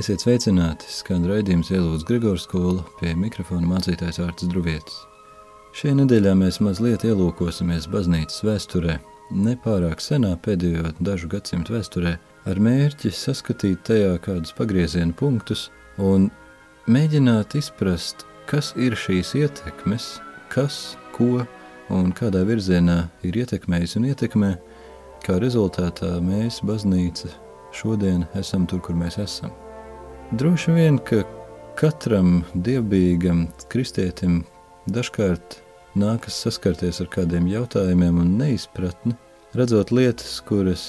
Esiet sveicināti, skan raidījums ielūdz Grigors skola pie mikrofona mācītājs Ārtas Druvietis. Šajā nedēļā mēs mazliet ielūkosimies baznīcas vēsturē, nepārāk senā pēdējo dažu gadsimtu vēsturē, ar mērķi saskatīt tajā kādus pagrieziena punktus un mēģināt izprast, kas ir šīs ietekmes, kas, ko un kādā virzienā ir ietekmējis un ietekmē, kā rezultātā mēs, baznīca, šodien esam tur, kur mēs esam. Droši vien, ka katram dievbijīgam kristietim dažkārt nākas saskarties ar kādiem jautājumiem un neizpratni, redzot lietas, kuras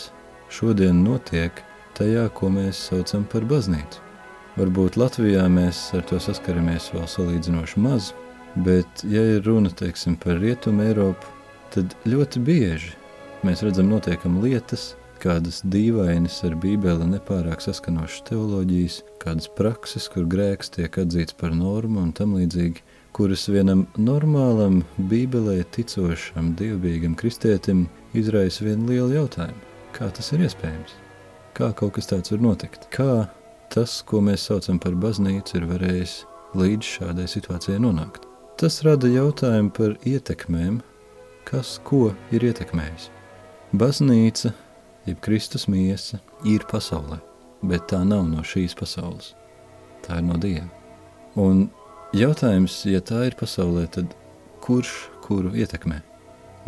šodien notiek tajā, ko mēs saucam par baznīcu. Varbūt Latvijā mēs ar to saskaramies vēl salīdzinoši maz, bet, ja ir runa, teiksim, par Rietumu Eiropu, tad ļoti bieži mēs redzam notiekam lietas, kādas dīvainas ar bībeli nepārāk saskanošas teoloģijas, kādas prakses, kur grēks tiek atzīts par normu un tam līdzīgi, kuras vienam normālam bībelē ticošam, dievbijīgam kristietim izraisa vienu lielu jautājumu. Kā tas ir iespējams? Kā kaut kas tāds var notikt? Kā tas, ko mēs saucam par baznīcu, ir varējis līdz šādai situācijai nonākt? Tas rada jautājumu par ietekmēm, kas ko ir ietekmējis. Baznīca jeb Kristus miesa, ir pasaulē, bet tā nav no šīs pasaules. Tā ir no Dieva. Un jautājums, ja tā ir pasaulē, tad kurš kuru ietekmē?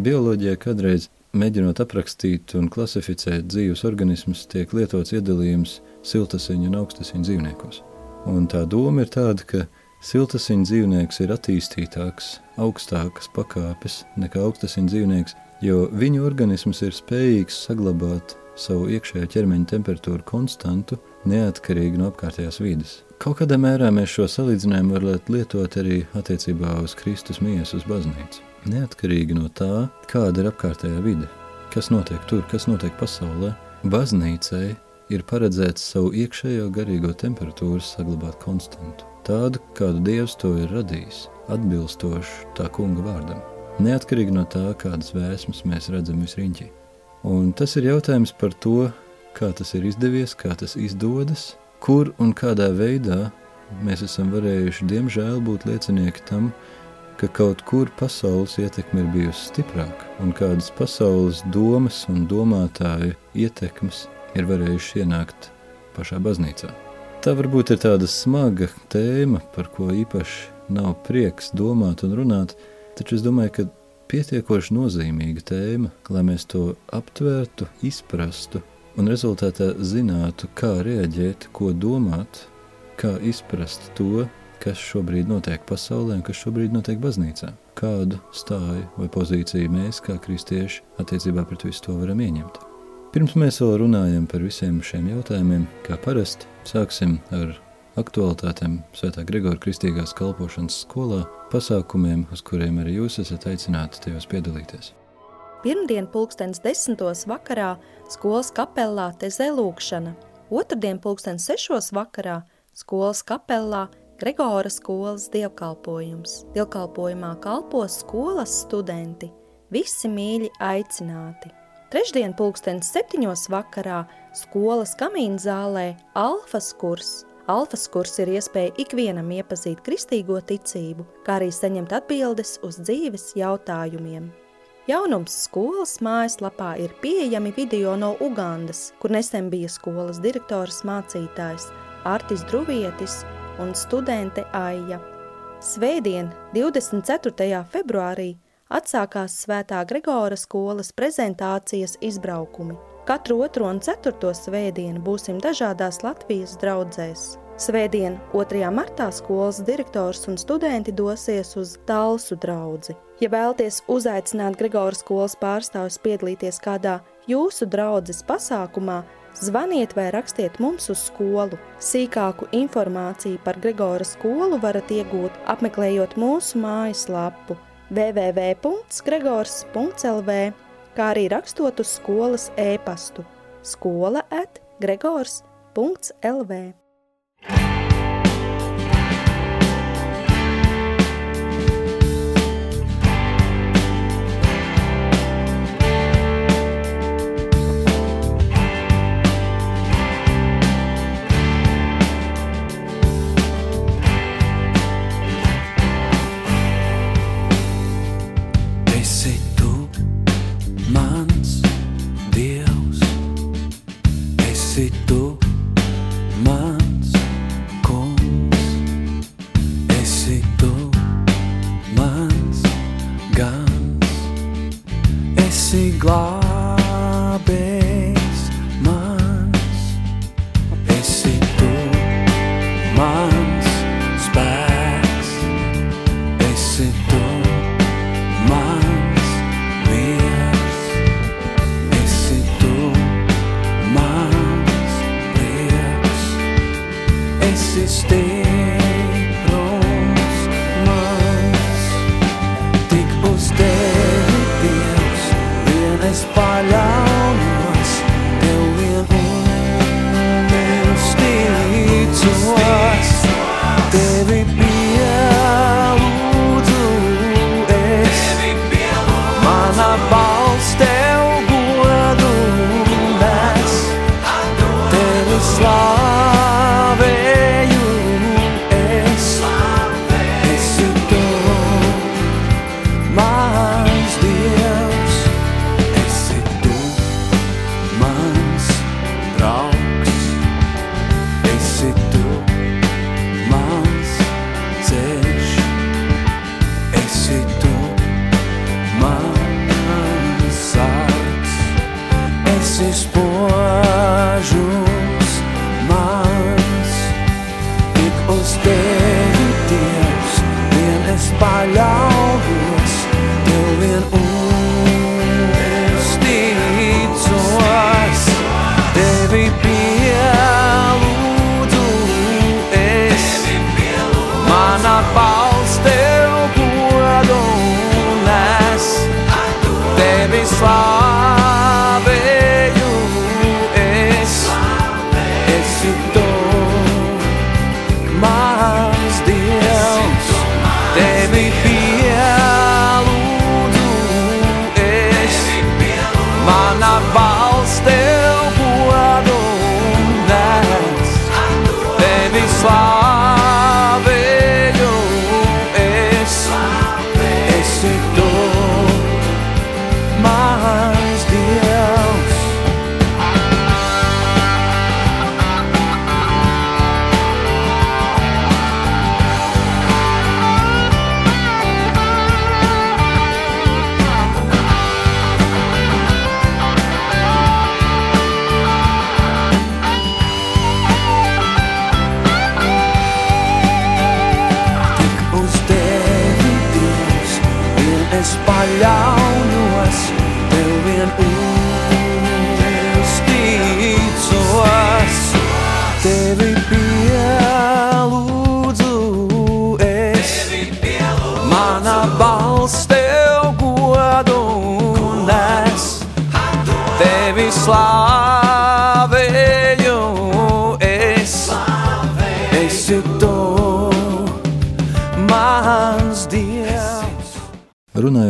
Bioloģijā kādreiz mēģinot aprakstīt un klasificēt dzīves organismus, tiek lietots iedalījums siltasiņu un augstasiņu dzīvniekos. Un tā doma ir tāda, ka siltasiņu dzīvnieks ir attīstītāks, augstākas pakāpes nekā augstasiņu dzīvnieks, jo viņu organisms ir spējīgs saglabāt savu iekšējā ķermeņa temperatūru konstantu, neatkarīgi no apkārtējās vides. Kaut kādā mērā mēs šo salīdzinājumu varētu lietot arī attiecībā uz Kristus miesu uz baznīcu. Neatkarīgi no tā, kāda ir apkārtējā vide, kas notiek tur, kas notiek pasaulē, baznīcai ir paredzēts savu iekšējo garīgo temperatūru saglabāt konstantu. Tādu, kādu Dievs to ir radījis, atbilstošu tā kunga vārdam neatkarīgi no tā, kādas vēsmas mēs redzam visriņķī. Un tas ir jautājums par to, kā tas ir izdevies, kā tas izdodas, kur un kādā veidā mēs esam varējuši, diemžēl, būt liecinieki tam, ka kaut kur pasaules ietekme ir bijusi stiprāka, un kādas pasaules domas un domātāju ietekmes ir varējuši ienākt pašā baznīcā. Tā varbūt ir tāda smaga tēma, par ko īpaši nav prieks domāt un runāt, Taču es domāju, ka pietiekoši nozīmīga tēma, lai mēs to aptvērtu, izprastu un rezultātā zinātu, kā reaģēt, ko domāt, kā izprast to, kas šobrīd notiek pasaulē un kas šobrīd notiek baznīcā. Kādu stāju vai pozīciju mēs, kā kristieši, attiecībā pret visu to varam ieņemt. Pirms mēs vēl runājam par visiem šiem jautājumiem, kā parasti, sāksim ar aktualitātēm Svētā Gregora Kristīgās kalpošanas skolā, pasākumiem, uz kuriem arī jūs esat aicināti tajos piedalīties. Pirmdien pulkstens desmitos vakarā skolas kapellā tezē lūkšana, otrdien pulkstens sešos vakarā skolas kapellā Gregora skolas dievkalpojums. Dievkalpojumā kalpos skolas studenti, visi mīļi aicināti. Trešdien pulkstens septiņos vakarā skolas kamīnzālē Alfas kurs – Alfas kurs ir iespēja ikvienam iepazīt kristīgo ticību, kā arī saņemt atbildes uz dzīves jautājumiem. Jaunums skolas mājaslapā ir pieejami video no Ugandas, kur nesen bija skolas direktors mācītājs Artis Druvietis un studente Aija. Svētdien, 24. februārī, atsākās Svētā Gregora skolas prezentācijas izbraukumi – Katru otro un ceturto svētdienu būsim dažādās Latvijas draudzēs. Svētdien, 2. martā skolas direktors un studenti dosies uz Talsu draudzi. Ja vēlties uzaicināt Gregora skolas pārstāvis piedalīties kādā jūsu draudzes pasākumā, zvaniet vai rakstiet mums uz skolu. Sīkāku informāciju par Gregora skolu varat iegūt apmeklējot mūsu mājaslapu www.gregors.lv kā arī rakstot uz skolas e-pastu skola at gregors.lv.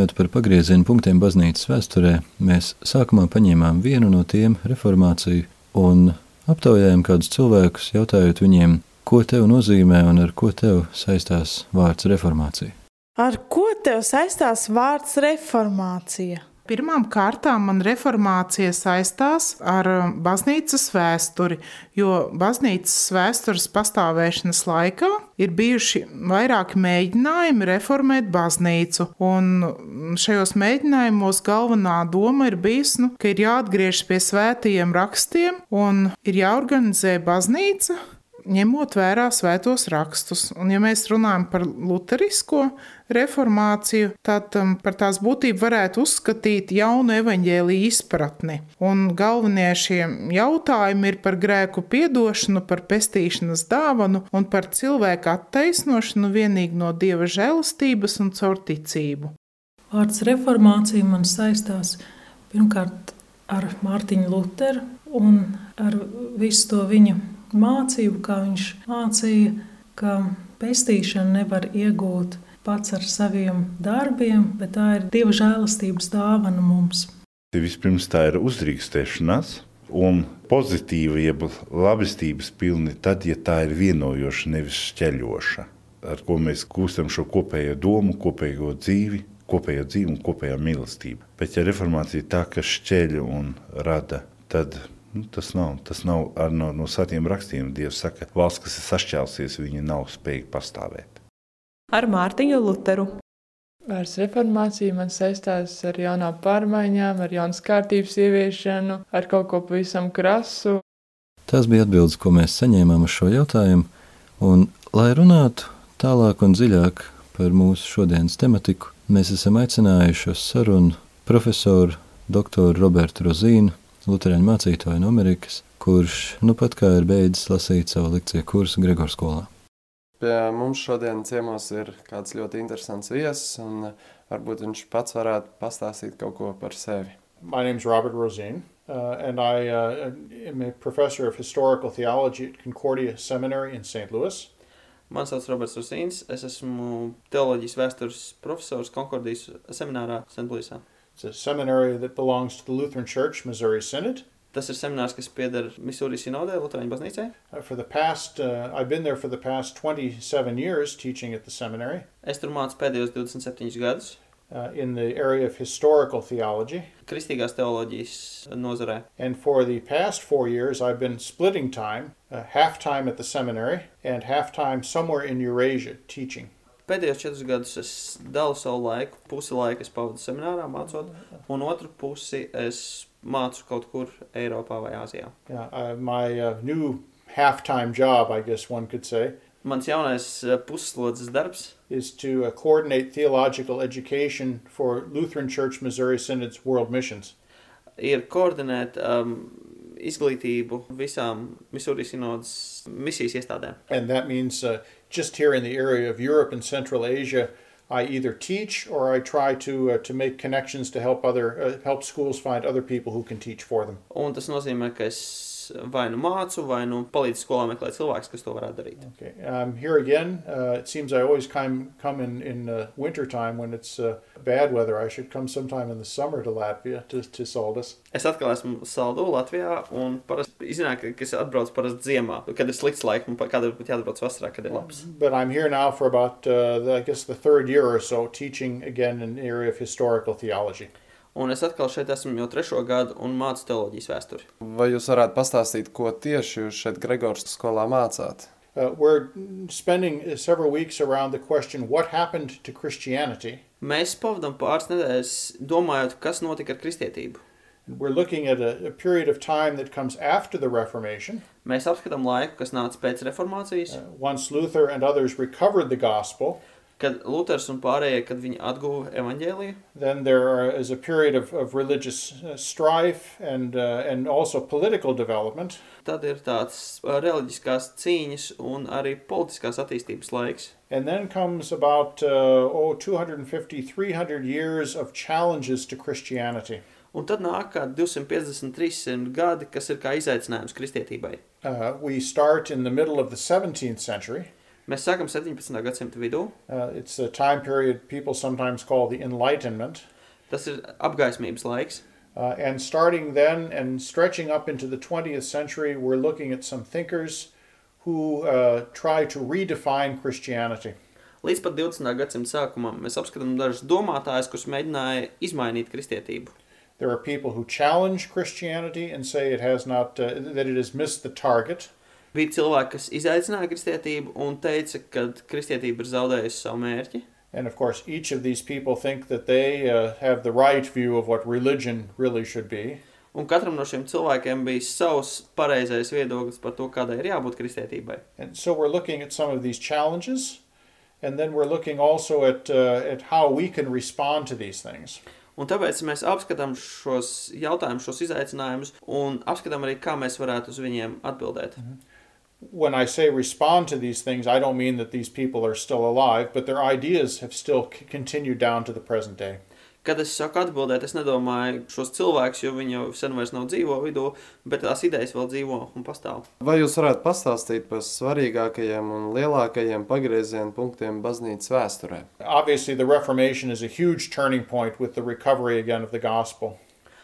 Runājot par pagrieziena punktiem baznīcas vēsturē, mēs sākumā paņēmām vienu no tiem reformāciju un aptaujājām kādus cilvēkus, jautājot viņiem, ko tev nozīmē un ar ko tev saistās vārds reformācija. Ar ko tev saistās vārds reformācija? Pirmām kārtām man reformācija saistās ar um, baznīcas vēsturi, jo baznīcas vēstures pastāvēšanas laikā ir bijuši vairāki mēģinājumi reformēt baznīcu. Un šajos mēģinājumos galvenā doma ir bijusi, nu, ka ir jāatgriežas pie svētajiem rakstiem un ir jāorganizē baznīca. Ņemot vērā svētos rakstus, un ja mēs runājam par luterisko reformāciju, tad um, par tās būtību varētu uzskatīt jaunu evaņģēlīju izpratni. Un galvenie šie jautājumi ir par grēku piedošanu, par pestīšanas dāvanu un par cilvēku attaisnošanu vienīgi no dieva žēlastības un caur ticību. Vārds reformācija man saistās pirmkārt ar Mārtiņu Lutheru un ar visu to viņa mācību, kā viņš mācīja, ka pestīšanu nevar iegūt pats ar saviem darbiem, bet tā ir Dieva žēlastības dāvana mums. Vispirms tā ir uzrīkstēšanās, un pozitīva, jeb labestības pilna, tad, ja tā ir vienojoša, nevis šķeļoša, ar ko mēs gūstam šo kopējo domu, kopējo dzīvi, kopējo dzīvi un kopējo mīlestību. Bet, ja reformācija tā, kas šķeļ un rada, tad nu, tas nav, tas nav ar no, no svētiem rakstiem. Dievs saka, valsts, kas ir sašķēlusies, viņa nav spējīga pastāvēt. Ar Mārtiņu Lutheru. Vārds reformācija man saistās ar jaunām pārmaiņām, ar jaunas kārtības ieviešanu, ar kaut ko pavisam krasu. Tās bija atbildes, ko mēs saņēmām uz šo jautājumu. Un, lai runātu tālāk un dziļāk par mūsu šodienas tematiku, mēs esam aicinājuši uz sarunu profesoru doktoru Robertu Rozīnu, Lutāņu mācītāju no Amerikas, kurš nu pat kā ir beidzis lasīt savu lekciju kursu Gregors skolā. Pie mums šodien ciemos ir kāds ļoti interesants viesis, un varbūt viņš pats varētu pastāstīt kaut ko par sevi. My name's Robert Rosine, uh, and I uh, am a professor of historical theology at Concordia Seminary in St. Louis. Mani sauc Roberts Rusīns. Es esmu teoloģijas vēstures profesors Konkordijas seminārā St. Louisā. It's a seminary that belongs to the Lutheran Church Missouri Synod. Tas ir seminārs, kas pieder Misūrijas sinodē, Lutāņu baznīcai. Uh, for the past, uh, I've been there for the past 27 years teaching at the seminary Es tur mācu pēdējos 27 gadus uh, in the area of historical theology. kristīgās teoloģijas nozarē. And for the past four years, I've been splitting time, uh, half time at the seminary and half time somewhere in Eurasia teaching. Pēdējos četrus gadus es dalu savu laiku. Pusi laika es pavadu seminārā mācot, un otru pusi es mācu kaut kur Eiropā vai Āzijā. Yeah, uh, my uh, new half time job, I guess one could say, Mans jaunais eh, pusslodzes darbs is to uh, coordinate theological education for Lutheran Church Missouri Synod's World Missions. ir koordinēt um, izglītību visām Misūrijas sinodas misijas iestādēm. And that means uh, just here in the area of Europe and Central Asia, I either teach or I try to uh, to make connections to help other uh, help schools find other people who can teach for them. Un tas nozīmē, ka es vai nu mācu, vai nu skolā meklēt cilvēkus, kas to varētu darīt. Okay. Um, here again, uh, it seems I always come come in in uh, winter time when it's uh, bad weather. I should come sometime in the summer to Latvia to to Saldus. Es atkal esmu Saldu Latvijā, un parasti iznāk, ka es atbraucu parasti ziemā, kad ir slikts laiks, un kādreiz būtu jāatbrauc vasarā, kad ir labs. But I'm here now for about uh, the, I guess the third year or so, teaching again in the area of historical theology. Un es atkal šeit esmu jau trešo gadu un mācu teoloģijas vēsturi. Vai jūs varētu pastāstīt, ko tieši jūs šeit Gregors skolā mācāt? Uh, we're spending several weeks around the question what happened to Christianity. Mēs pavadām pāris nedēļas domājot, kas notika ar kristietību. We're looking at a, a period of time that comes after the Reformation, Mēs apskatām laiku, kas nāca pēc reformācijas, uh, once Luther and others recovered the gospel. Kad Luters un pārējie, kad viņi atguva evaņģēliju. Then there are, is a period of, of religious uh, strife and, uh, and also political development. Tad ir tāds ā, reliģiskās cīņas un arī politiskās attīstības laiks. And then comes about, uh, oh, 250, 300 years of challenges to Christianity. Un tad nāk kā 250, 300 gadi, kas ir kā izaicinājums kristietībai. Uh, we start in the middle of the 17th century. Mēs sākam 17. gadsimta vidū. Uh, it's a time period people sometimes call the Enlightenment. Tas ir apgaismības laiks. Uh, and starting then and stretching up into the 20th century, we're looking at some thinkers who uh, try to redefine Christianity. Līdz pat 20. gadsimta sākumam mēs apskatām dažus domātājus, kurus mēģināja izmainīt kristietību. There are people who challenge Christianity and say it has not, uh, that it has missed the target. Bija cilvēki, kas izaicināja kristietību un teica, ka kristietība ir zaudējusi savu mērķi. And of course, each of these people think that they uh, have the right view of what religion really should be. Un katram no šiem cilvēkiem bija savs pareizais viedoklis par to, kādai ir jābūt kristietībai. And so we're looking at some of these challenges, and then we're looking also at, uh, at how we can respond to these things. Un tāpēc mēs apskatām šos jautājumus, šos izaicinājumus, un apskatām arī, kā mēs varētu uz viņiem atbildēt. When I say respond to these things, I don't mean that these people are still alive, but their ideas have still c- continued down to the present day. Kad es saku atbildēt, es nedomāju šos cilvēkus, jo viņi jau sen vairs nav dzīvo vidū, bet tās idejas vēl dzīvo un pastāv. Vai jūs varētu pastāstīt par svarīgākajiem un lielākajiem pagrieziena punktiem baznīcas vēsturē? Obviously, the Reformation is a huge turning point with the recovery again of the gospel.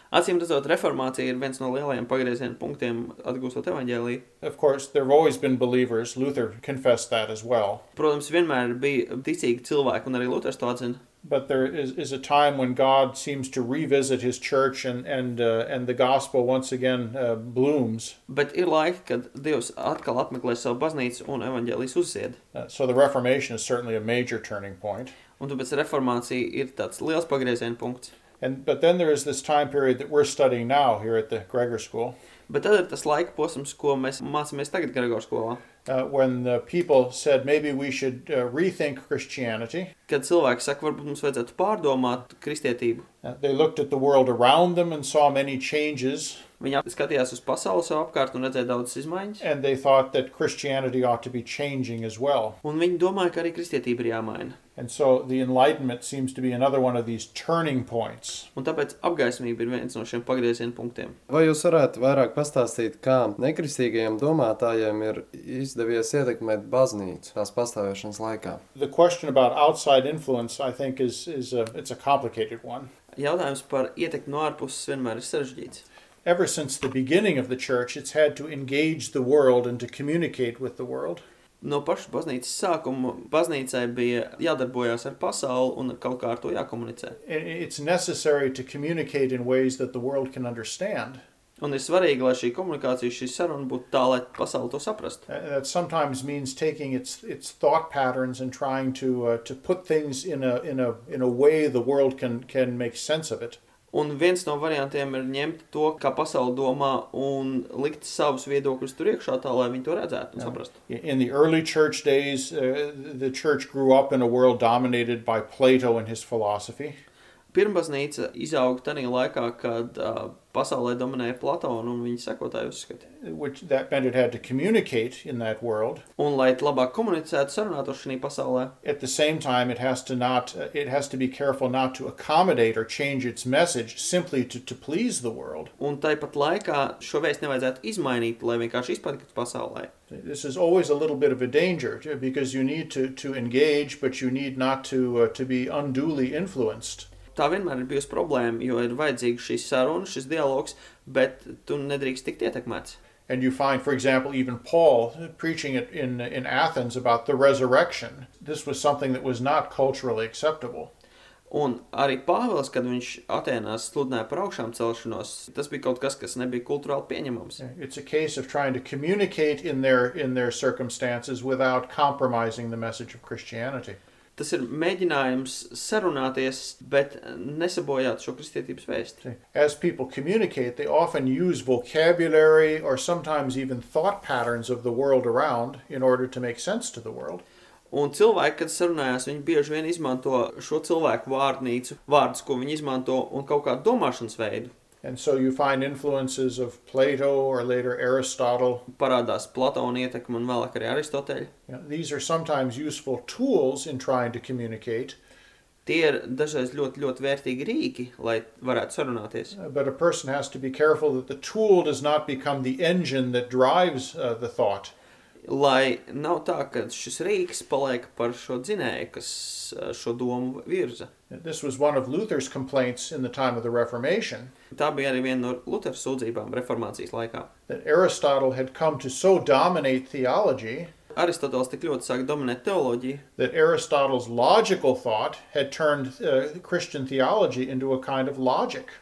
Acīm redzot, reformācija ir viens no lielajiem pagrieziena punktiem atgūstot evaņģēlīju. Of course, there have always been believers. Luther confessed that as well. Protams, vienmēr bija ticīgi cilvēki, un arī Luters to atzina. but there is, is a time when God seems to revisit his church and, and, uh, and the gospel once again uh, blooms. Bet ir laiki, kad Dievs atkal apmeklē savu baznīcu un evaņģēlijas uzzied. Uh, so the Reformation is certainly a major turning point. Un tāpēc reformācija ir tāds liels pagrieziena punkts. And, but then there is this time period that we're studying now here at the Gregor School. Bet tad ir tas laika posms, ko mēs mācāmies tagad Gregor skolā. Uh, when the people said maybe we should uh, rethink Christianity, Kad cilvēki saka, varbūt mums vajadzētu pārdomāt kristietību. uh, they looked at the world around them and saw many changes, Viņi skatījās uz pasauli sev apkārt un redzēja daudzas izmaiņas. and they thought that Christianity ought to be changing as well. Un viņi domāja, ka arī kristietība ir jāmaina. And so the Enlightenment seems to be another one of these turning points. Un tāpēc apgaismība ir viens no šiem pagrieziena punktiem. Vai jūs varētu vairāk pastāstīt, kā nekristīgajiem domātājiem ir izdevies ietekmēt baznīcu tās pastāvēšanas laikā? The question about outside influence, I think, is, is a, it's a complicated one. Jautājums par ietekmi no ārpuses vienmēr ir sarežģīts. Ever since the beginning of the church, it's had to engage the world and to communicate with the world. No paša baznīcas sākuma baznīcai bija jādarbojas ar pasauli un kaut kā ar to jākomunicē. It's necessary to communicate in ways that the world can understand. Un ir svarīgi, lai šī komunikācija, šī saruna būtu tā, lai pasauli to saprastu. That sometimes means taking its its thought patterns and trying to uh, to put things in a in a in a way the world can can make sense of it. Un viens no variantiem ir ņemt to, kā pasaule domā, un likt savus viedokļus tur iekšā, tā lai viņi to redzētu un saprastu. In the early church days, uh, the church grew up in a world dominated by Plato and his philosophy. Pirmbaznīca izauga tajā laikā, kad uh, pasaulē dominēja Platona un viņa sekotāju uzskati. which that meant it had to communicate in that world. Un, lai labāk komunicētu, sarunātos šajā pasaulē, At the same time, it has to not uh, it has to be careful not to accommodate or change its message simply to, to please the world. un tāpat laikā šo vēstu nevajadzētu izmainīt, lai vienkārši izpatiktu pasaulē. This is always a little bit of a danger too, because you need to, to engage, but you need not to uh, to be unduly influenced. Tā vienmēr ir bijusi problēma, jo ir vajadzīga šī saruna, šis dialogs, bet tu nedrīkst tikt ietekmēts. And you find, for example, even Paul preaching it in in Athens about the resurrection. This was something that was not culturally acceptable. Un arī Pāvils, kad viņš Atēnās sludināja par augšām celšanos, tas bija kaut kas, kas nebija kultūrāli pieņemams. It's a case of trying to communicate in their in their circumstances without compromising the message of Christianity. Tas ir mēģinājums sarunāties, bet nesabojāt šo kristietības vēstu. As people communicate, they often use vocabulary or sometimes even thought patterns of the world around in order to make sense to the world. Un cilvēki, kad sarunājās, viņi bieži vien izmanto šo cilvēku vārnīcu, vārdus, ko viņi izmanto, un kaut kādu domāšanas veidu. And so you find influences of Plato or later Aristotle. Parādās Platona ietekme un vēlāk arī Aristoteļa. You know, these are sometimes useful tools in trying to communicate, Tie ir dažreiz ļoti, ļoti vērtīgi rīki, lai varētu sarunāties. uh, but a person has to be careful that the tool does not become the engine that drives uh, the thought. Lai nav tā, ka šis rīks paliek par šo dzinēju, kas eh, šo domu virza. This was one of Luther's complaints in the time of the Reformation Tā bija arī viena no Lutera sūdzībām reformācijas laikā. that Aristotle had come to so dominate theology Aristotelis tik ļoti sāk dominēt teoloģiju, that Aristotle's logical thought had turned uh, Christian theology into a kind of logic.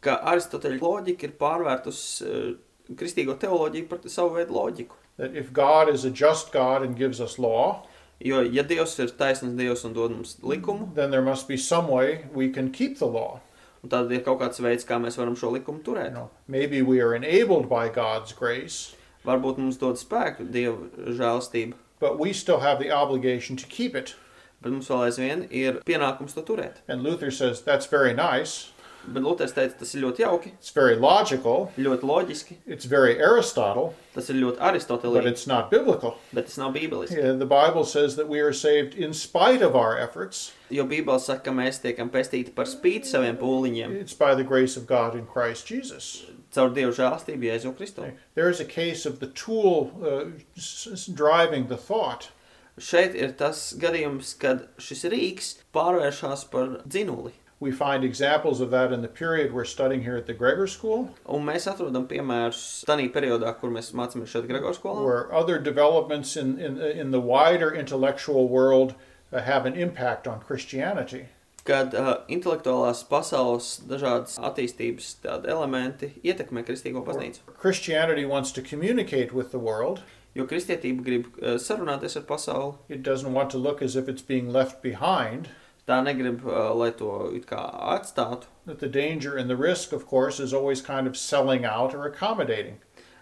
ka Aristoteļa loģika ir pārvērtusi uh, kristīgo teoloģiju par savu veidu loģiku. That if God is a just God and gives us law, Jo, ja Dievs ir taisnīgs Dievs un dod mums likumu, then there must be some way we can keep the law. un tad ir kaut kāds veids, kā mēs varam šo likumu turēt. You know, maybe we are enabled by God's grace, Varbūt mums dod spēku Dieva žēlastība, but we still have the obligation to keep it. bet mums vēl aizvien ir pienākums to turēt. And Luther says that's very nice, Bet Luters teica, tas ir ļoti jauki, it's very logical, ļoti loģiski, it's very Aristotle, tas ir ļoti but aristotelīgi, it's not biblical. bet tas nav bībeliski. Yeah, the Bible says that we are saved in spite of our efforts. Jo Bībele saka, ka mēs tiekam pestīti par spīti saviem pūliņiem, It's by the grace of God in Christ Jesus. caur Dieva žēlastību Jēzu Kristu. There is a case of the tool uh, s- s- driving the thought. Šeit ir tas gadījums, kad šis rīks pārvēršas par dzinuli. We find examples of that in the period we're studying here at the Gregor School, Un mēs atrodam piemērus tādā periodā, kur mēs mācāmies šeit Gregors skolā, where other developments in, in, in the wider intellectual world uh, have an impact on Christianity. kad uh, intelektuālās pasaules dažādas attīstības tādi elementi ietekmē kristīgo baznīcu. Christianity wants to communicate with the world. Jo kristietība grib uh, sarunāties ar pasauli. It doesn't want to look as if it's being left behind. Tā negrib, uh, lai to it kā atstātu. That the danger and the risk, of course, is always kind of selling out or accommodating.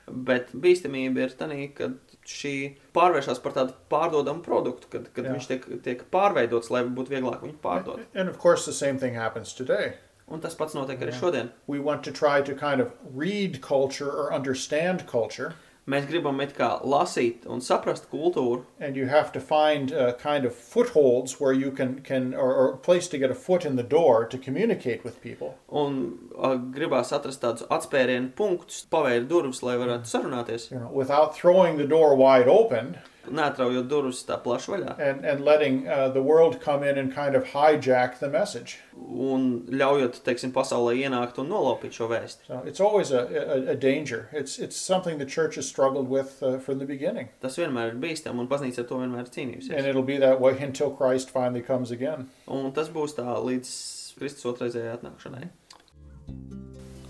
Bet bīstamība ir tā, ka šī pārvēršas par tādu pārdodamu produktu, kad, kad Jā. viņš tiek, tiek pārveidots, lai būtu vieglāk viņu pārdot. And of course, the same thing happens today. Un tas pats notiek arī šodien. We want to try to kind of read culture or understand culture. Mēs gribam it kā lasīt un saprast kultūru, and you have to find uh, kind of footholds where you can can or, or a place to get a foot in the door to communicate with people. un uh, gribās atrast tādus atspērienu punktus, pavērt durvis, lai varētu sarunāties. You know, without throwing the door wide open Neatraujot durvis tā plaši vaļā. and and letting uh, the world come in and kind of hijack the message. Un ļaujot, teiksim, pasaulē ienākt un nolaupīt šo vēstu. So it's always a, a, a danger. It's it's something the church has struggled with uh, from the beginning, Tas vienmēr ir bīstami, un baznīca ar to vienmēr ir cīnījusies. and it'll be that way until Christ finally comes again. Un tas būs tā līdz Kristus otrreizējai atnākšanai.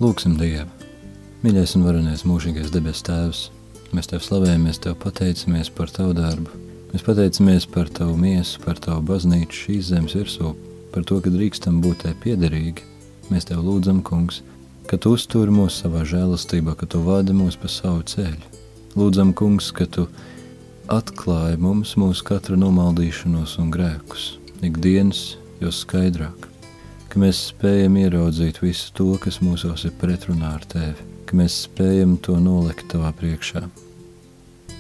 Lūksim Dievu! Mīļais un varenais mūžīgais debes Tēvs, mēs Tev slavējam, mēs Tev pateicamies par Tavu darbu. Mēs pateicamies par Tavu miesu, par Tavu baznīcu šīs zemes virsū, par to, ka drīkstam būt Tev piederīgi. Mēs Tev lūdzam, Kungs, ka Tu uzturi mūs savā žēlastībā, ka Tu vadi mūs pa savu ceļu. Lūdzam, Kungs, ka Tu atklāji mums mūsu katru nomaldīšanos un grēkus, ikdienas jau skaidrāk ka mēs spējam ieraudzīt visu to, kas mūsos ir pretrunā ar tevi, ka mēs spējam to nolikt tavā priekšā,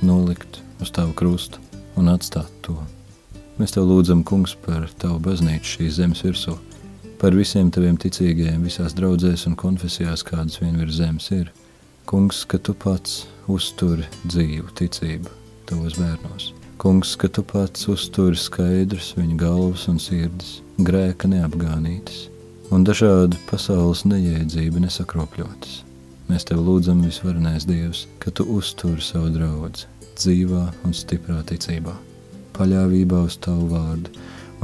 nolikt uz tavu krustu un atstāt to. Mēs tev lūdzam, kungs, par tavu baznīcu šīs zemes virsū, par visiem taviem ticīgajiem visās draudzēs un konfesijās, kādas vien virs zemes ir. Kungs, ka tu pats uzturi dzīvu ticību tavos bērnos. Kungs, ka tu pats uzturi skaidrs viņu galvas un sirdis, grēka neapgānītas un dažādu pasaules neiedzību nesakropļotas. Mēs tev lūdzam, visvarenais Dievs, ka tu uzturi savu draugu dzīvā un stiprā ticībā, paļāvībā uz tavu vārdu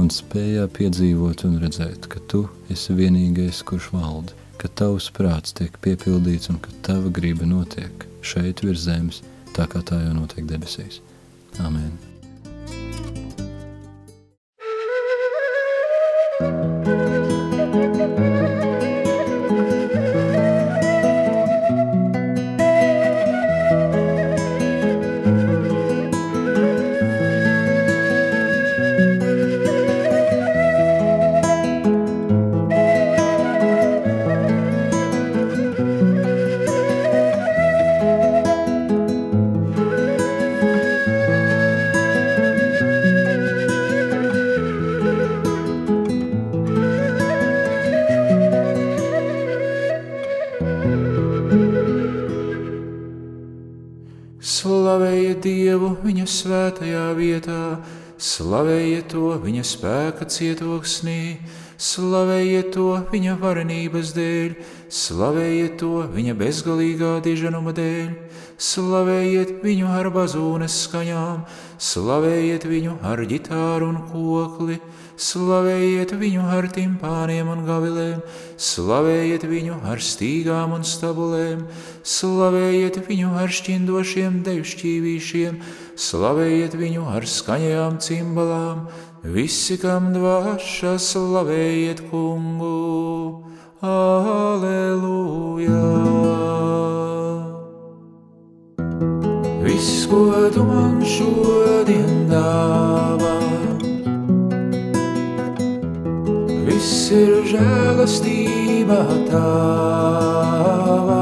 un spējā piedzīvot un redzēt, ka tu esi vienīgais, kurš valda, ka tavs prāts tiek piepildīts un ka tava griba notiek šeit virs zemes, tā kā tā jau notiek debesīs. Amen. Slavējiet to viņa spēka cietoksnī, slavējiet to viņa varenības dēļ, slavējiet to viņa bezgalīgā diženuma dēļ, slavējiet viņu ar bazūnes skaņām, slavējiet viņu ar ģitāru un kokli, slavējiet viņu ar timpāniem un gavilēm, slavējiet viņu ar stīgām un stabulēm, slavējiet viņu ar šķindošiem deju šķīvīšiem, slavējiet viņu ar skaņajām cimbalām, visi, kam dvāša, slavējiet kungu. Aleluja! Viss, ko tu man šodien dāvā, viss ir žēlastībā tavā.